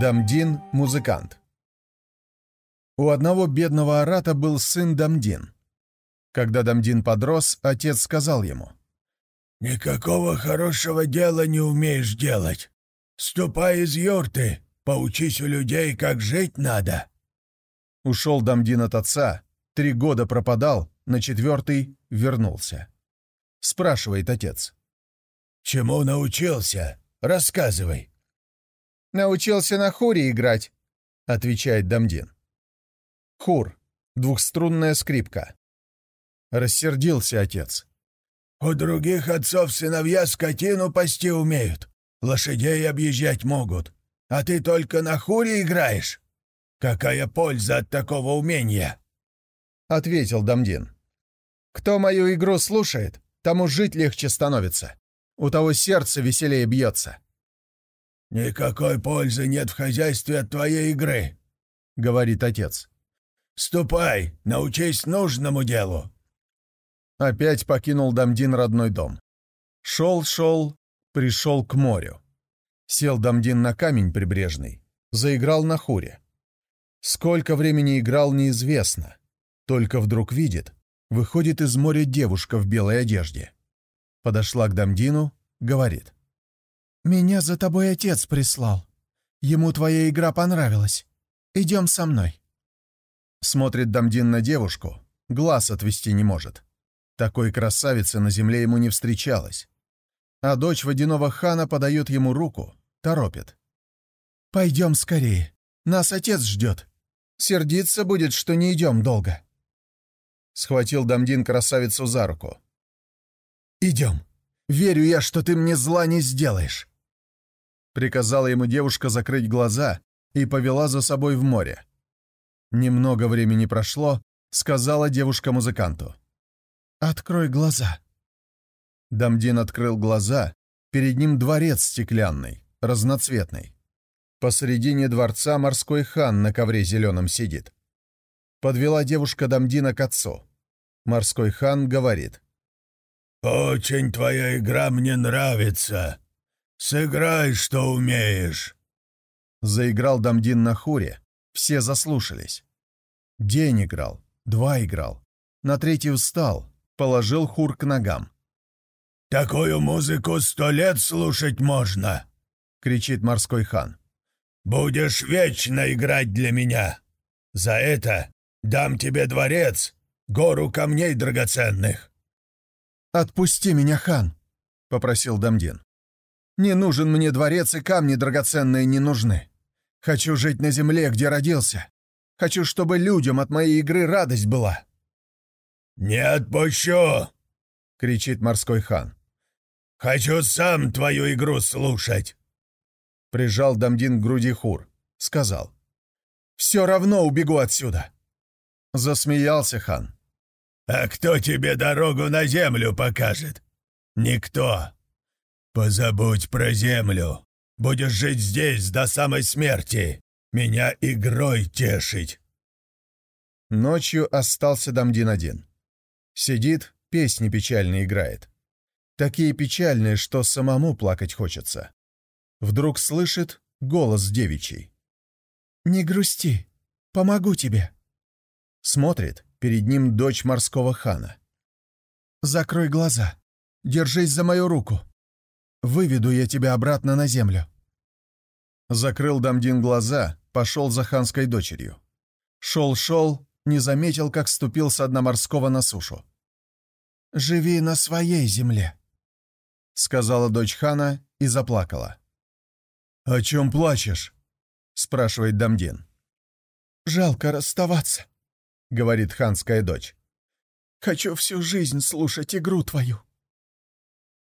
Дамдин – музыкант. У одного бедного арата был сын Дамдин. Когда Дамдин подрос, отец сказал ему. «Никакого хорошего дела не умеешь делать. Ступай из юрты, поучись у людей, как жить надо». Ушел Дамдин от отца, три года пропадал, на четвертый вернулся. Спрашивает отец. «Чему научился? Рассказывай». «Научился на хуре играть», — отвечает Дамдин. Хур. Двухструнная скрипка. Рассердился отец. «У других отцов сыновья скотину пасти умеют, лошадей объезжать могут, а ты только на хуре играешь. Какая польза от такого умения?» Ответил Дамдин. «Кто мою игру слушает, тому жить легче становится. У того сердце веселее бьется». «Никакой пользы нет в хозяйстве от твоей игры», — говорит отец. «Ступай, научись нужному делу». Опять покинул Дамдин родной дом. Шел-шел, пришел к морю. Сел Дамдин на камень прибрежный, заиграл на хуре. Сколько времени играл, неизвестно. Только вдруг видит, выходит из моря девушка в белой одежде. Подошла к Дамдину, говорит. «Меня за тобой отец прислал. Ему твоя игра понравилась. Идем со мной». Смотрит Дамдин на девушку, глаз отвести не может. Такой красавицы на земле ему не встречалось. А дочь водяного хана подает ему руку, торопит. «Пойдем скорее, нас отец ждет. Сердиться будет, что не идем долго». Схватил Дамдин красавицу за руку. «Идем. Верю я, что ты мне зла не сделаешь. Приказала ему девушка закрыть глаза и повела за собой в море. Немного времени прошло, сказала девушка музыканту. «Открой глаза». Дамдин открыл глаза, перед ним дворец стеклянный, разноцветный. Посредине дворца морской хан на ковре зеленом сидит. Подвела девушка Дамдина к отцу. Морской хан говорит. «Очень твоя игра мне нравится. «Сыграй, что умеешь!» Заиграл Дамдин на хуре. Все заслушались. День играл, два играл. На третий встал, положил хур к ногам. «Такую музыку сто лет слушать можно!» — кричит морской хан. «Будешь вечно играть для меня. За это дам тебе дворец, гору камней драгоценных». «Отпусти меня, хан!» — попросил Дамдин. Не нужен мне дворец, и камни драгоценные не нужны. Хочу жить на земле, где родился. Хочу, чтобы людям от моей игры радость была». «Не отпущу!» — кричит морской хан. «Хочу сам твою игру слушать!» Прижал Дамдин к груди Хур. Сказал. «Все равно убегу отсюда!» Засмеялся хан. «А кто тебе дорогу на землю покажет? Никто!» «Позабудь про землю. Будешь жить здесь до самой смерти. Меня игрой тешить». Ночью остался Дамдин один. Сидит, песни печальные играет. Такие печальные, что самому плакать хочется. Вдруг слышит голос девичий. «Не грусти, помогу тебе». Смотрит, перед ним дочь морского хана. «Закрой глаза, держись за мою руку, Выведу я тебя обратно на землю». Закрыл Дамдин глаза, пошел за ханской дочерью. Шел-шел, не заметил, как ступил с дна морского на сушу. «Живи на своей земле», — сказала дочь хана и заплакала. «О чем плачешь?» — спрашивает Дамдин. «Жалко расставаться», — говорит ханская дочь. «Хочу всю жизнь слушать игру твою».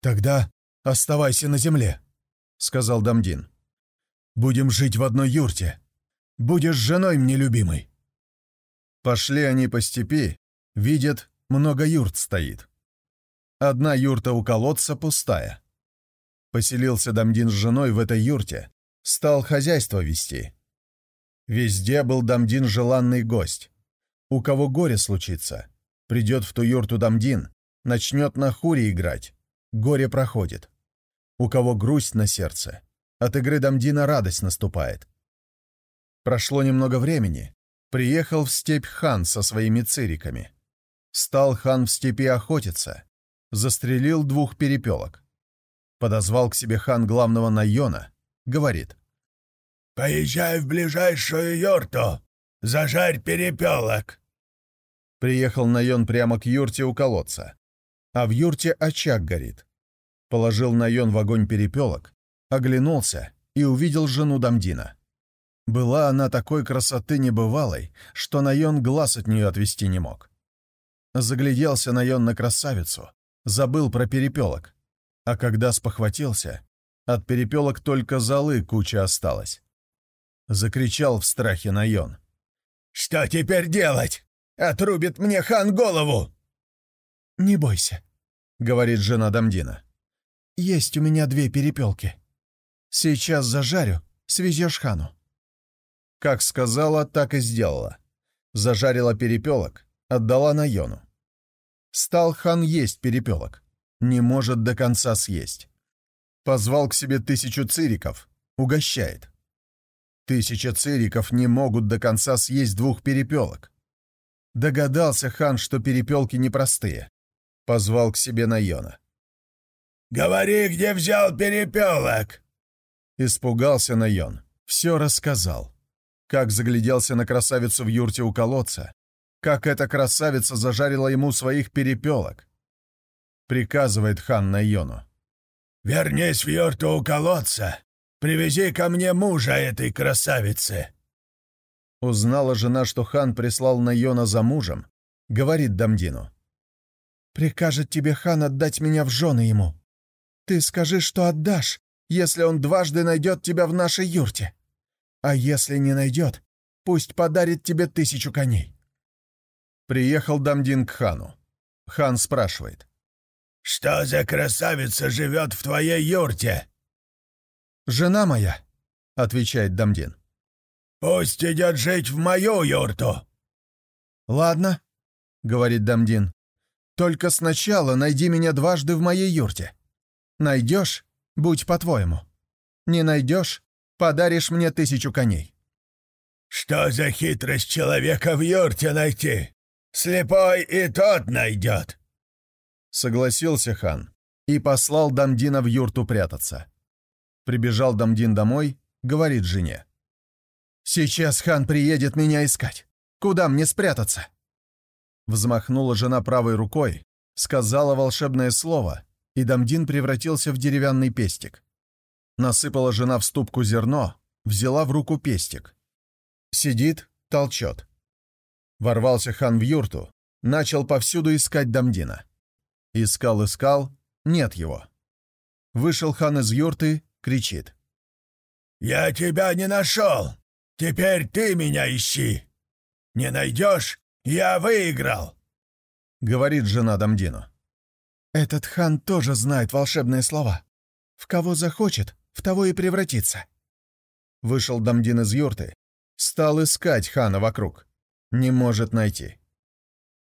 «Тогда «Оставайся на земле», — сказал Дамдин. «Будем жить в одной юрте. Будешь женой мне любимой». Пошли они по степи, видят, много юрт стоит. Одна юрта у колодца пустая. Поселился Дамдин с женой в этой юрте, стал хозяйство вести. Везде был Дамдин желанный гость. У кого горе случится, придет в ту юрту Дамдин, начнет на хуре играть, горе проходит. У кого грусть на сердце, от игры Дамдина радость наступает. Прошло немного времени, приехал в степь хан со своими цириками. Стал хан в степи охотиться, застрелил двух перепелок. Подозвал к себе хан главного Найона, говорит. «Поезжай в ближайшую юрту, зажарь перепелок». Приехал Найон прямо к юрте у колодца. А в юрте очаг горит. Положил Найон в огонь перепелок, оглянулся и увидел жену Дамдина. Была она такой красоты небывалой, что Найон глаз от нее отвести не мог. Загляделся Найон на красавицу, забыл про перепелок. А когда спохватился, от перепелок только золы куча осталась. Закричал в страхе Найон. «Что теперь делать? Отрубит мне хан голову!» «Не бойся», — говорит жена Дамдина. «Есть у меня две перепелки. Сейчас зажарю, свезешь хану». Как сказала, так и сделала. Зажарила перепелок, отдала Найону. Стал хан есть перепелок. Не может до конца съесть. Позвал к себе тысячу цириков, угощает. Тысяча цириков не могут до конца съесть двух перепелок. Догадался хан, что перепелки непростые. Позвал к себе Найона. «Говори, где взял перепелок!» Испугался Найон. Все рассказал. Как загляделся на красавицу в юрте у колодца. Как эта красавица зажарила ему своих перепелок. Приказывает хан Найону. «Вернись в юрту у колодца. Привези ко мне мужа этой красавицы». Узнала жена, что хан прислал Найона за мужем. Говорит Дамдину. «Прикажет тебе хан отдать меня в жены ему. Ты скажи, что отдашь, если он дважды найдет тебя в нашей юрте. А если не найдет, пусть подарит тебе тысячу коней». Приехал Дамдин к хану. Хан спрашивает. «Что за красавица живет в твоей юрте?» «Жена моя», — отвечает Дамдин. «Пусть идет жить в мою юрту». «Ладно», — говорит Дамдин. «Только сначала найди меня дважды в моей юрте. Найдешь — будь по-твоему. Не найдешь — подаришь мне тысячу коней». «Что за хитрость человека в юрте найти? Слепой и тот найдет». Согласился хан и послал Дамдина в юрту прятаться. Прибежал Дамдин домой, говорит жене. «Сейчас хан приедет меня искать. Куда мне спрятаться?» Взмахнула жена правой рукой, сказала волшебное слово, и Дамдин превратился в деревянный пестик. Насыпала жена в ступку зерно, взяла в руку пестик. Сидит, толчет. Ворвался хан в юрту, начал повсюду искать Дамдина. Искал-искал, нет его. Вышел хан из юрты, кричит. «Я тебя не нашел! Теперь ты меня ищи! Не найдешь, я выиграл!» Говорит жена Дамдину. «Этот хан тоже знает волшебные слова. В кого захочет, в того и превратится». Вышел Дамдин из юрты, стал искать хана вокруг. Не может найти.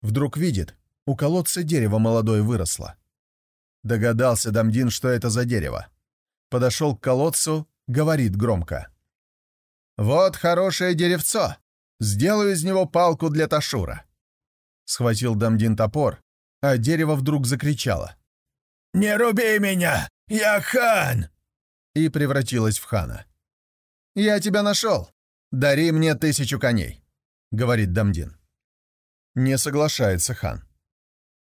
Вдруг видит, у колодца дерево молодое выросло. Догадался Дамдин, что это за дерево. Подошел к колодцу, говорит громко. «Вот хорошее деревцо! Сделаю из него палку для Ташура!» Схватил Дамдин топор, а дерево вдруг закричало. «Не руби меня! Я хан!» И превратилось в хана. «Я тебя нашел! Дари мне тысячу коней!» — говорит Дамдин. Не соглашается хан.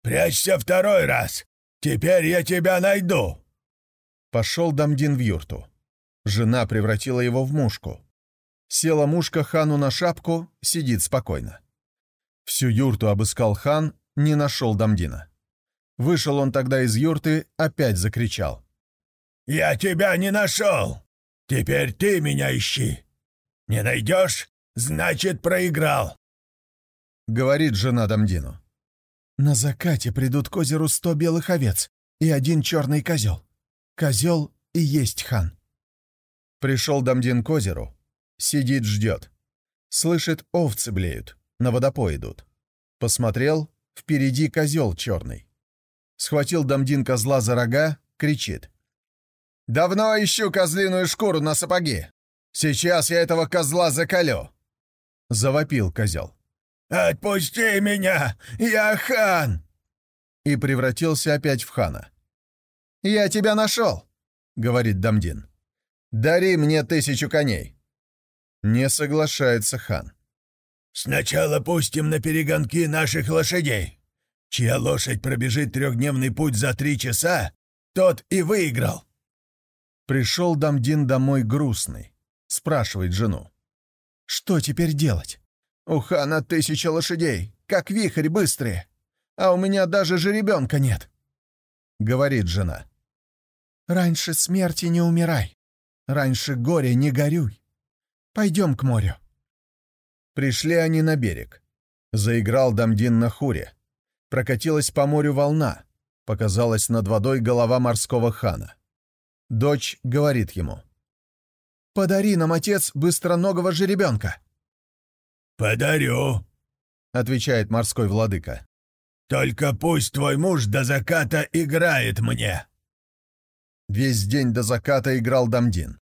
«Прячься второй раз! Теперь я тебя найду!» Пошел Дамдин в юрту. Жена превратила его в мушку. Села мушка хану на шапку, сидит спокойно. Всю юрту обыскал хан, не нашел Дамдина. Вышел он тогда из юрты, опять закричал. «Я тебя не нашел! Теперь ты меня ищи! Не найдешь, значит, проиграл!» Говорит жена Дамдину. «На закате придут к озеру сто белых овец и один черный козел. Козел и есть хан». Пришел Дамдин к озеру. Сидит, ждет. Слышит, овцы блеют, на водопой идут. Посмотрел, впереди козел черный. Схватил Дамдин козла за рога, кричит. «Давно ищу козлиную шкуру на сапоги. Сейчас я этого козла заколю!» Завопил козел. «Отпусти меня! Я хан!» И превратился опять в хана. «Я тебя нашел!» — говорит Дамдин. «Дари мне тысячу коней!» Не соглашается хан. «Сначала пустим на перегонки наших лошадей. Чья лошадь пробежит трехдневный путь за три часа, тот и выиграл!» Пришел Дамдин домой грустный. Спрашивает жену. «Что теперь делать? У хана тысяча лошадей, как вихрь быстрые, а у меня даже жеребенка нет», — говорит жена. «Раньше смерти не умирай, раньше горя не горюй. Пойдем к морю». Пришли они на берег. Заиграл Дамдин на хуре. Прокатилась по морю волна. Показалась над водой голова морского хана. Дочь говорит ему. «Подари нам, отец, быстроногого жеребенка». «Подарю», — отвечает морской владыка. «Только пусть твой муж до заката играет мне». Весь день до заката играл Дамдин.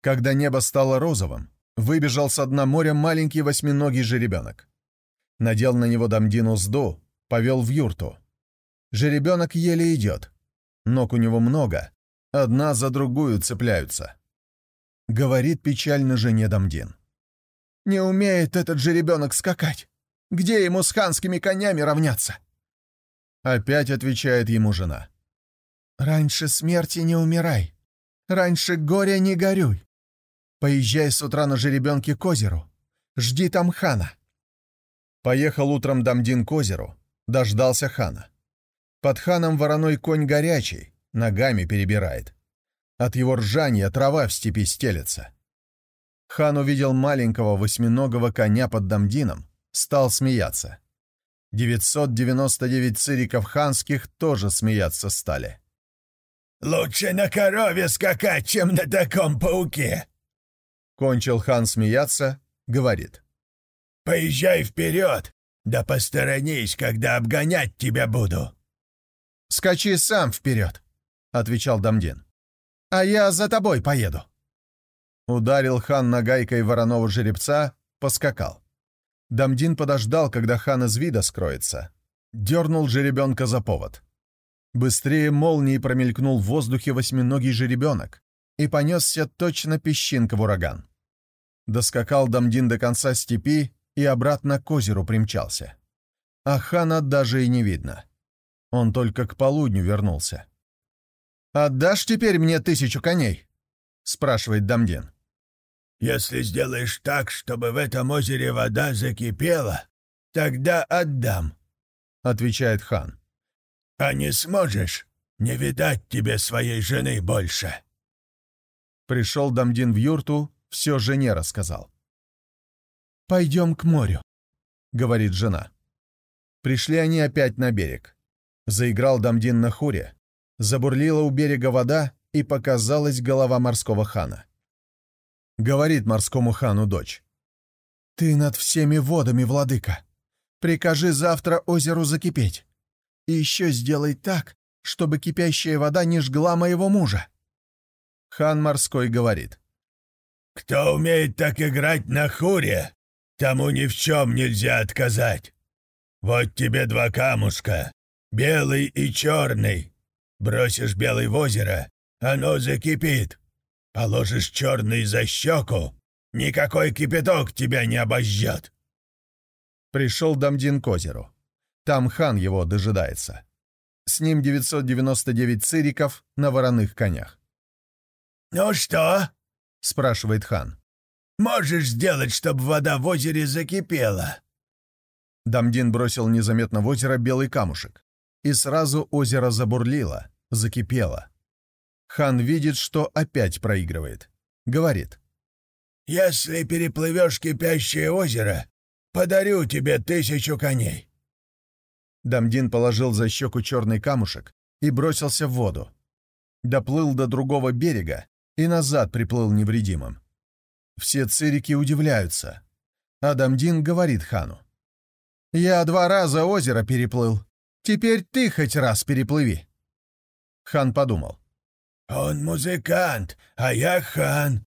Когда небо стало розовым, выбежал с дна моря маленький восьминогий жеребенок. Надел на него Дамдин узду, повел в юрту. Жеребенок еле идет. Ног у него много, одна за другую цепляются. Говорит печально жене Дамдин. Не умеет этот же ребенок скакать. Где ему с ханскими конями равняться?» Опять отвечает ему жена. «Раньше смерти не умирай. Раньше горя не горюй. Поезжай с утра на жеребенке к озеру. Жди там хана». Поехал утром Дамдин к озеру. Дождался хана. Под ханом вороной конь горячий, ногами перебирает. От его ржания трава в степи стелется. Хан увидел маленького восьминогого коня под Дамдином, стал смеяться. 999 цириков ханских тоже смеяться стали. «Лучше на корове скакать, чем на таком пауке!» Кончил хан смеяться, говорит. «Поезжай вперед, да посторонись, когда обгонять тебя буду!» «Скачи сам вперед!» — отвечал Дамдин. «А я за тобой поеду!» Ударил хан нагайкой вороного жеребца, поскакал. Дамдин подождал, когда хан из вида скроется. Дернул жеребенка за повод. Быстрее молнии промелькнул в воздухе восьминогий жеребенок и понесся точно песчинка в ураган. Доскакал Дамдин до конца степи и обратно к озеру примчался. А хана даже и не видно. Он только к полудню вернулся. «Отдашь теперь мне тысячу коней?» — спрашивает Дамдин. Если сделаешь так, чтобы в этом озере вода закипела, тогда отдам», — отвечает хан. «А не сможешь, не видать тебе своей жены больше». Пришел Дамдин в юрту, все жене рассказал. «Пойдем к морю», — говорит жена. Пришли они опять на берег. Заиграл Дамдин на хуре. Забурлила у берега вода, и показалась голова морского хана. Говорит морскому хану дочь. «Ты над всеми водами, владыка. Прикажи завтра озеру закипеть. И еще сделай так, чтобы кипящая вода не жгла моего мужа». Хан морской говорит. «Кто умеет так играть на хуре, тому ни в чем нельзя отказать. Вот тебе два камушка, белый и черный. Бросишь белый в озеро, оно закипит. Положишь черный за щеку, никакой кипяток тебя не обожжет. Пришел Дамдин к озеру. Там хан его дожидается. С ним 999 цириков на вороных конях. «Ну что?» — спрашивает хан. «Можешь сделать, чтобы вода в озере закипела?» Дамдин бросил незаметно в озеро белый камушек. И сразу озеро забурлило, закипело. Хан видит, что опять проигрывает. Говорит. «Если переплывешь кипящее озеро, подарю тебе тысячу коней». Дамдин положил за щеку черный камушек и бросился в воду. Доплыл до другого берега и назад приплыл невредимым. Все цирики удивляются. Адамдин говорит хану. «Я два раза озеро переплыл. Теперь ты хоть раз переплыви». Хан подумал. «Он музыкант, а я хан.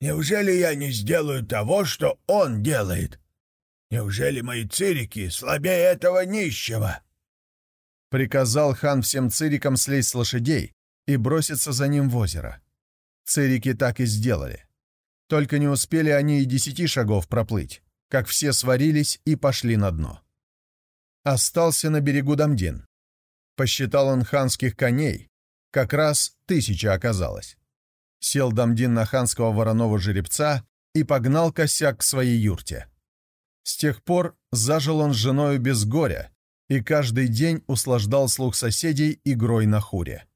Неужели я не сделаю того, что он делает? Неужели мои цирики слабее этого нищего?» Приказал хан всем цирикам слезть с лошадей и броситься за ним в озеро. Цирики так и сделали. Только не успели они и десяти шагов проплыть, как все сварились и пошли на дно. Остался на берегу Дамдин. Посчитал он ханских коней, как раз тысяча оказалось сел Дамдин на ханского вороного жеребца и погнал косяк к своей юрте. С тех пор зажил он с женою без горя и каждый день услаждал слух соседей игрой на хуре.